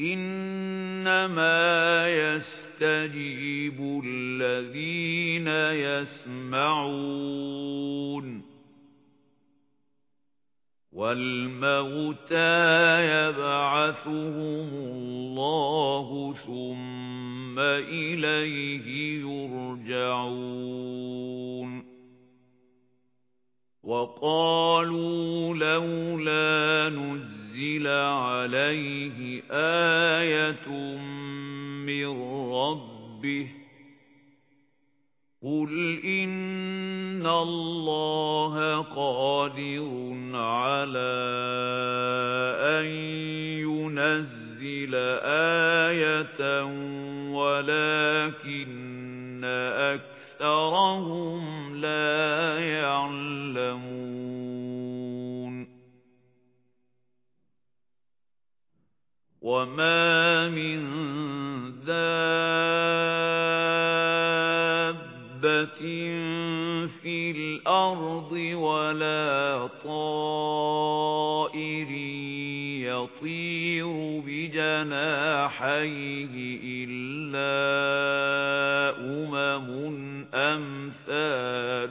إِنَّمَا يَسْتَجِيبُ الَّذِينَ يَسْمَعُونَ. وَالْمَوْتَى يَبْعَثُهُمُ اللَّهُ ثُمَّ إِلَيْهِ يُرْجَعُونَ. وَقَالُوا لَوْلَا نُزِّلَ عَلَيْهِ آيَةٌ مِّن رَّبِّهِ قُلْ إِنَّ اللَّهَ قَادِرٌ عَلَى أَن يُنَزِّلَ آيَةً وَلَكِنَّ أَكْثَرَهُمْ وَمَا مِن دَابَّةٍ فِي الْأَرْضِ وَلَا طَائِرٍ يَطِيرُ بِجَنَاحَيْهِ إِلَّا أُمَمٌ أَمْثَالُكُمْ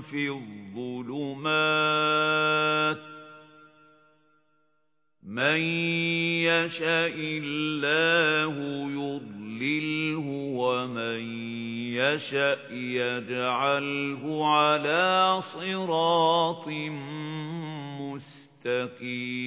فِي الظُّلُمَاتِ مَن يَشَإِ اللَّهُ يُضْلِلْهُ وَمَن يَشَأْ يَجْعَلْهُ عَلَى صِرَاطٍ مُسْتَقِيمٍ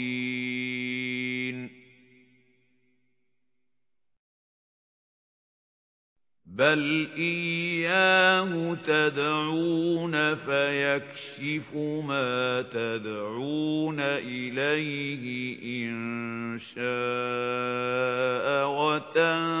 بَلْ إِيَّاهُ تَدْعُونَ فَيَكْشِفُ مَا تَدْعُونَ إِلَيْهِ إِن شَاءَ وَتَنسَوْنَ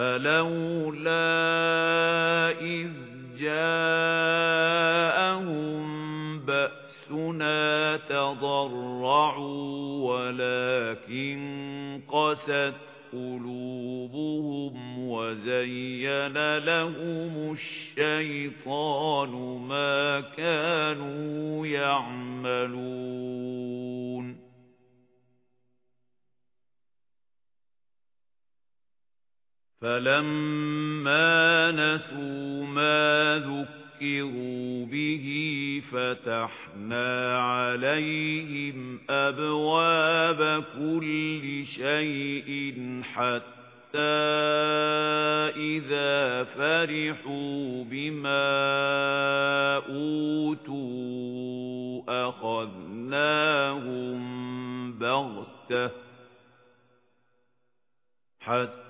فَلَوْلَا إِذْ جَاءَهُم بَأْسُنَا تَضَرَّعُوا وَلَكِن قَسَتْ قُلُوبُهُمْ وَزَيَّنَ لَهُمُ الشَّيْطَانُ مَا كَانُوا يَعْمَلُونَ فَلَمَّا نَسُوا مَا ذُكِّرُوا بِهِ فَتَحْنَا عَلَيْهِمْ أَبْوَابَ كُلِّ شَيْءٍ حَتَّى إِذَا فَرِحُوا بِمَا أُوتُوا أَخَذْنَاهُمْ بَغْتَةً حَتَّى